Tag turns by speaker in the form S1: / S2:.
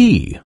S1: tea